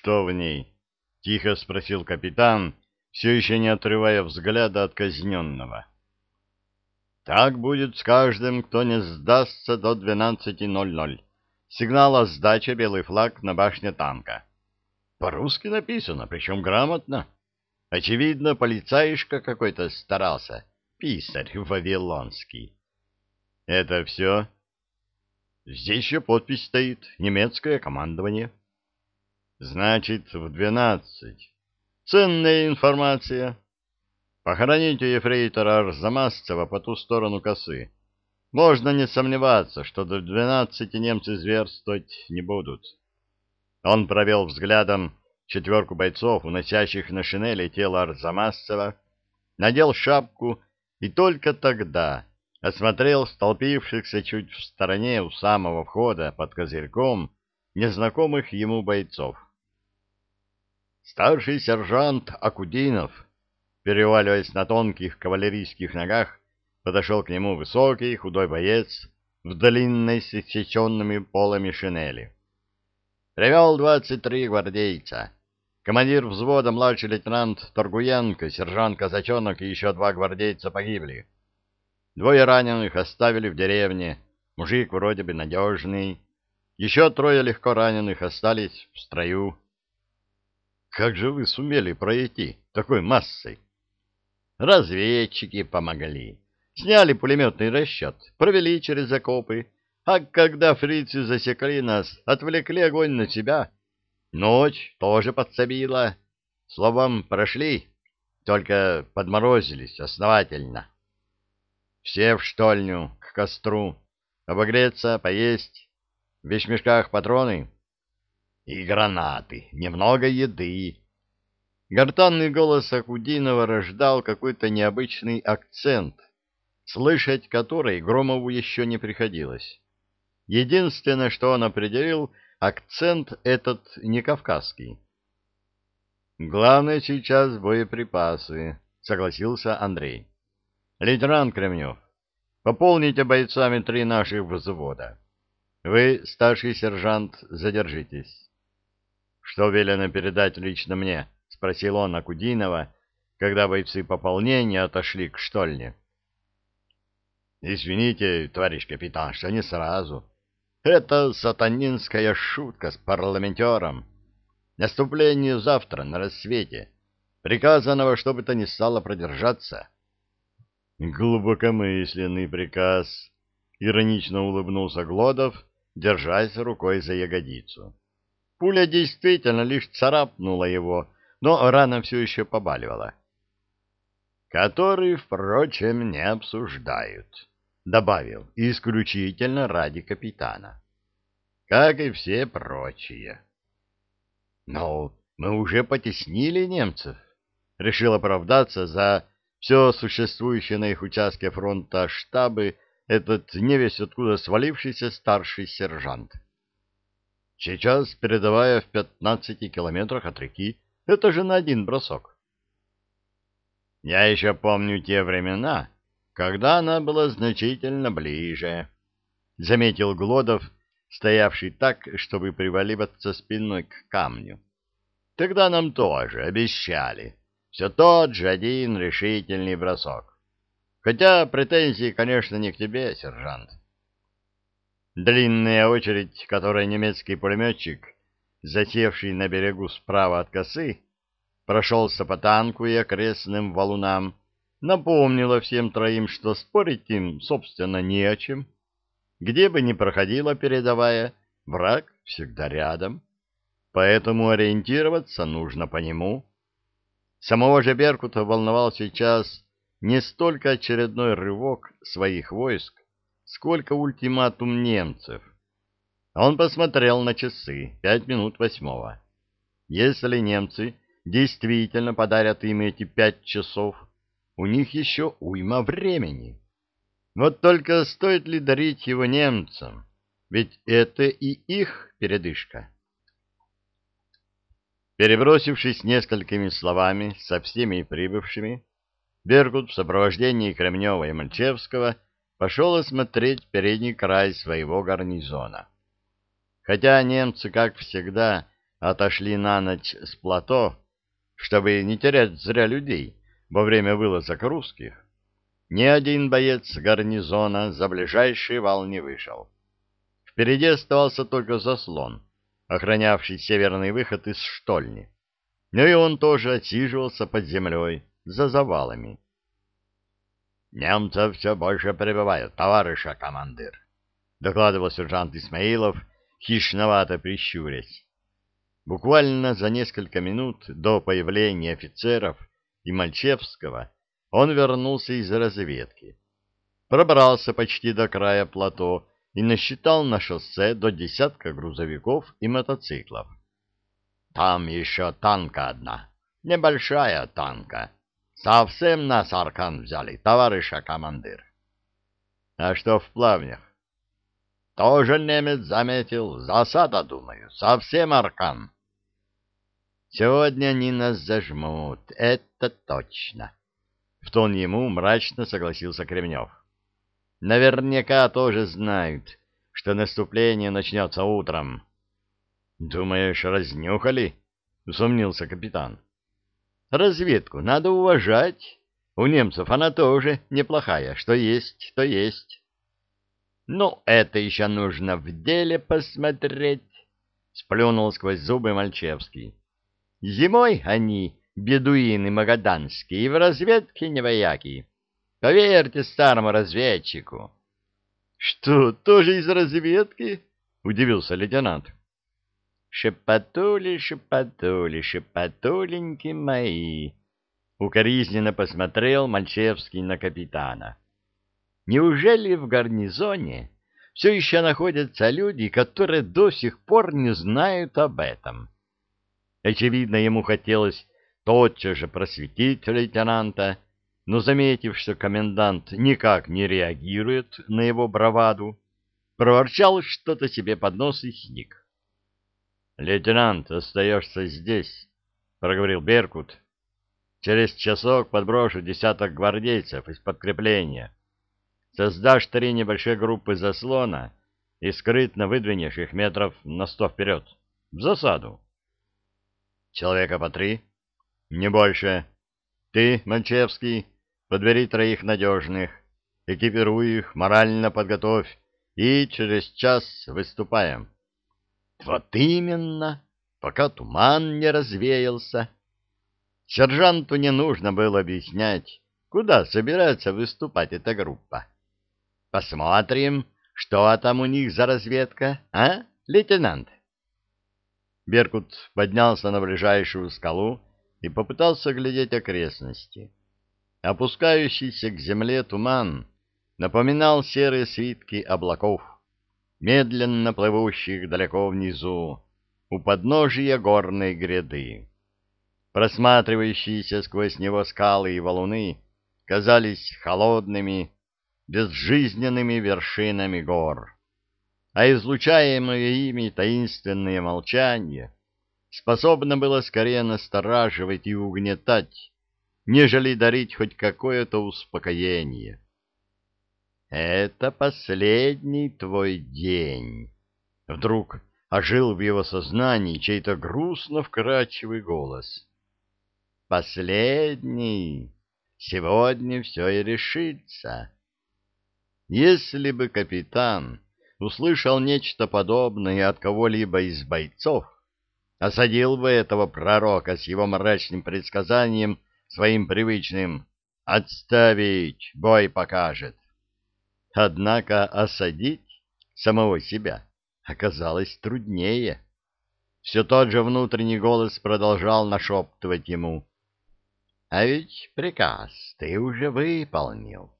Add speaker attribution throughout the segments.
Speaker 1: что в ней? — тихо спросил капитан, все еще не отрывая взгляда от казненного. — Так будет с каждым, кто не сдастся до 12.00. Сигнал о сдаче белый флаг на башне танка. По-русски написано, причем грамотно. Очевидно, полицаишка какой-то старался, писарь вавилонский. — Это все? — Здесь еще подпись стоит, немецкое командование. — Значит, в двенадцать. Ценная информация. Похороните ефрейтора Арзамасцева по ту сторону косы. Можно не сомневаться, что до двенадцати немцы зверствовать не будут. Он провел взглядом четверку бойцов, уносящих на шинели тело Арзамасцева, надел шапку и только тогда осмотрел столпившихся чуть в стороне у самого входа под козырьком незнакомых ему бойцов. Старший сержант Акудинов, переваливаясь на тонких кавалерийских ногах, подошел к нему высокий худой боец в длинной с иссеченными полами шинели. Привел двадцать три гвардейца. Командир взвода младший лейтенант Торгуенко, сержант Казачонок и еще два гвардейца погибли. Двое раненых оставили в деревне, мужик вроде бы надежный. Еще трое легко раненых остались в строю. Как же вы сумели пройти такой массой? Разведчики помогли. Сняли пулеметный расчет, провели через окопы, а когда фрицы засекли нас, отвлекли огонь на себя. Ночь тоже подсобила. Словом, прошли, только подморозились основательно. Все в штольню, к костру. Обогреться, поесть. В вещмешках патроны и гранаты, немного еды. Гортанный голос Акудинова рождал какой-то необычный акцент, слышать который Громову еще не приходилось. Единственное, что он определил, акцент этот не кавказский. «Главное сейчас боеприпасы», — согласился Андрей. «Лейтенант Кремнев, пополните бойцами три наших взвода. Вы, старший сержант, задержитесь». Что велено передать лично мне? — спросил он Акудинова, когда бойцы пополнения отошли к штольне. — Извините, товарищ капитан, что не сразу. Это сатанинская шутка с парламентером. Наступление завтра на рассвете. Приказанного, чтобы то ни стало продержаться. — Глубокомысленный приказ, — иронично улыбнулся Глодов, держась рукой за ягодицу. Пуля действительно лишь царапнула его, но рана все еще побаливала. «Который, впрочем, не обсуждают», — добавил, исключительно ради капитана. «Как и все прочие». «Но мы уже потеснили немцев», — решил оправдаться за все существующее на их участке фронта штабы этот невесть откуда свалившийся старший сержант. Сейчас, передавая в пятнадцати километрах от реки, это же на один бросок. Я еще помню те времена, когда она была значительно ближе, — заметил Глодов, стоявший так, чтобы приваливаться спиной к камню. Тогда нам тоже обещали. Все тот же один решительный бросок. Хотя претензии, конечно, не к тебе, сержант. Длинная очередь, которой немецкий пулеметчик, засевший на берегу справа от косы, прошелся по танку и окрестным валунам, напомнила всем троим, что спорить им, собственно, не о чем. Где бы ни проходила передовая, враг всегда рядом, поэтому ориентироваться нужно по нему. Самого же Беркута волновал сейчас не столько очередной рывок своих войск, сколько ультиматум немцев. Он посмотрел на часы, пять минут восьмого. Если немцы действительно подарят им эти пять часов, у них еще уйма времени. Вот только стоит ли дарить его немцам? Ведь это и их передышка. Перебросившись несколькими словами со всеми прибывшими, Бергут в сопровождении Кремнева и Мальчевского — пошел осмотреть передний край своего гарнизона. Хотя немцы, как всегда, отошли на ночь с плато, чтобы не терять зря людей во время вылазок русских, ни один боец гарнизона за ближайший вал не вышел. Впереди оставался только заслон, охранявший северный выход из штольни. Но и он тоже отсиживался под землей, за завалами. «Немцев все больше прибывают, товарища командир», — докладывал сержант Исмаилов, хищновато прищурясь. Буквально за несколько минут до появления офицеров и Мальчевского он вернулся из разведки. Пробрался почти до края плато и насчитал на шоссе до десятка грузовиков и мотоциклов. Там еще танка одна, небольшая танка. Совсем нас аркан взяли, товарища командир. А что в плавнях? Тоже немец заметил. Засада, думаю, совсем аркан. Сегодня они нас зажмут, это точно. В тон ему мрачно согласился Кремнев. Наверняка тоже знают, что наступление начнется утром. Думаешь, разнюхали? Усомнился капитан. Разведку надо уважать. У немцев она тоже неплохая. Что есть, то есть. Ну, это еще нужно в деле посмотреть. Сплюнул сквозь зубы Мальчевский. Зимой они, бедуины магаданские, и в разведке не вояки. Поверьте старому разведчику. — Что, тоже из разведки? — удивился лейтенант. — Шепотули, шепотули, шепотуленьки мои! — укоризненно посмотрел Мальчевский на капитана. — Неужели в гарнизоне все еще находятся люди, которые до сих пор не знают об этом? Очевидно, ему хотелось тотчас же просветить лейтенанта, но, заметив, что комендант никак не реагирует на его браваду, проворчал что-то себе под нос и сник. — Лейтенант, остаешься здесь, — проговорил Беркут. — Через часок подброшу десяток гвардейцев из подкрепления. Создашь три небольшие группы заслона и скрытно выдвинешь их метров на сто вперед, в засаду. — Человека по три? — Не больше. Ты, Манчевский, подбери троих надежных, экипируй их, морально подготовь, и через час выступаем. Вот именно, пока туман не развеялся. Сержанту не нужно было объяснять, куда собирается выступать эта группа. Посмотрим, что там у них за разведка, а, лейтенант? Беркут поднялся на ближайшую скалу и попытался глядеть окрестности. Опускающийся к земле туман напоминал серые свитки облаков, медленно плывущих далеко внизу, у подножия горной гряды. Просматривающиеся сквозь него скалы и валуны казались холодными, безжизненными вершинами гор, а излучаемое ими таинственное молчание способно было скорее настораживать и угнетать, нежели дарить хоть какое-то успокоение. «Это последний твой день!» Вдруг ожил в его сознании чей-то грустно вкрадчивый голос. «Последний! Сегодня все и решится!» Если бы капитан услышал нечто подобное от кого-либо из бойцов, осадил бы этого пророка с его мрачным предсказанием своим привычным «отставить, бой покажет». Однако осадить самого себя оказалось труднее. Все тот же внутренний голос продолжал нашептывать ему. «А ведь приказ ты уже выполнил.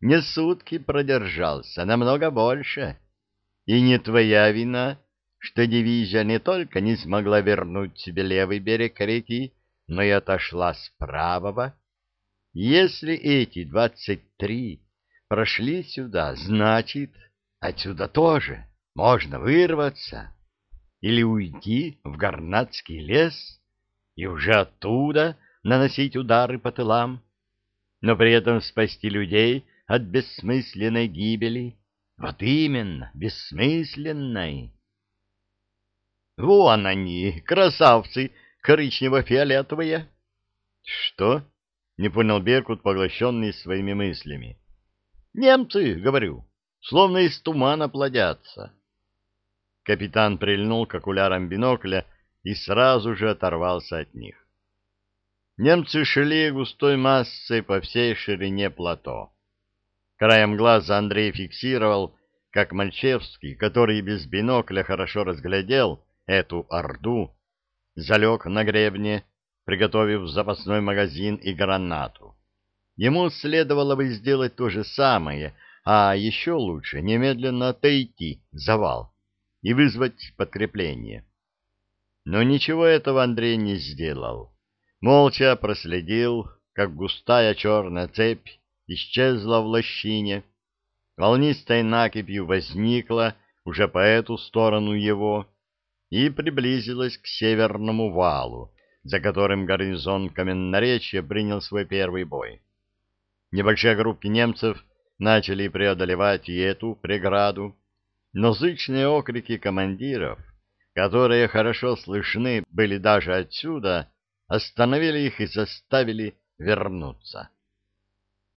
Speaker 1: Не сутки продержался, намного больше. И не твоя вина, что дивизия не только не смогла вернуть себе левый берег реки, но и отошла с правого. Если эти двадцать три прошли сюда, значит, отсюда тоже можно вырваться или уйти в Горнатский лес и уже оттуда наносить удары по тылам, но при этом спасти людей от бессмысленной гибели. Вот именно, бессмысленной. Вон они, красавцы, коричнево-фиолетовые. Что? Не понял Беркут, поглощенный своими мыслями. Немцы, говорю, словно из тумана плодятся. Капитан прильнул к окулярам бинокля и сразу же оторвался от них. Немцы шли густой массой по всей ширине плато. Краем глаза Андрей фиксировал, как Мальчевский, который без бинокля хорошо разглядел эту орду, залег на гребне, приготовив запасной магазин и гранату. Ему следовало бы сделать то же самое, а еще лучше немедленно отойти завал и вызвать подкрепление. Но ничего этого Андрей не сделал. Молча проследил, как густая черная цепь исчезла в лощине, волнистой накипью возникла уже по эту сторону его и приблизилась к северному валу, за которым гарнизон Каменноречья принял свой первый бой. Небольшие группки немцев начали преодолевать и эту преграду, но зычные окрики командиров, которые хорошо слышны были даже отсюда, остановили их и заставили вернуться.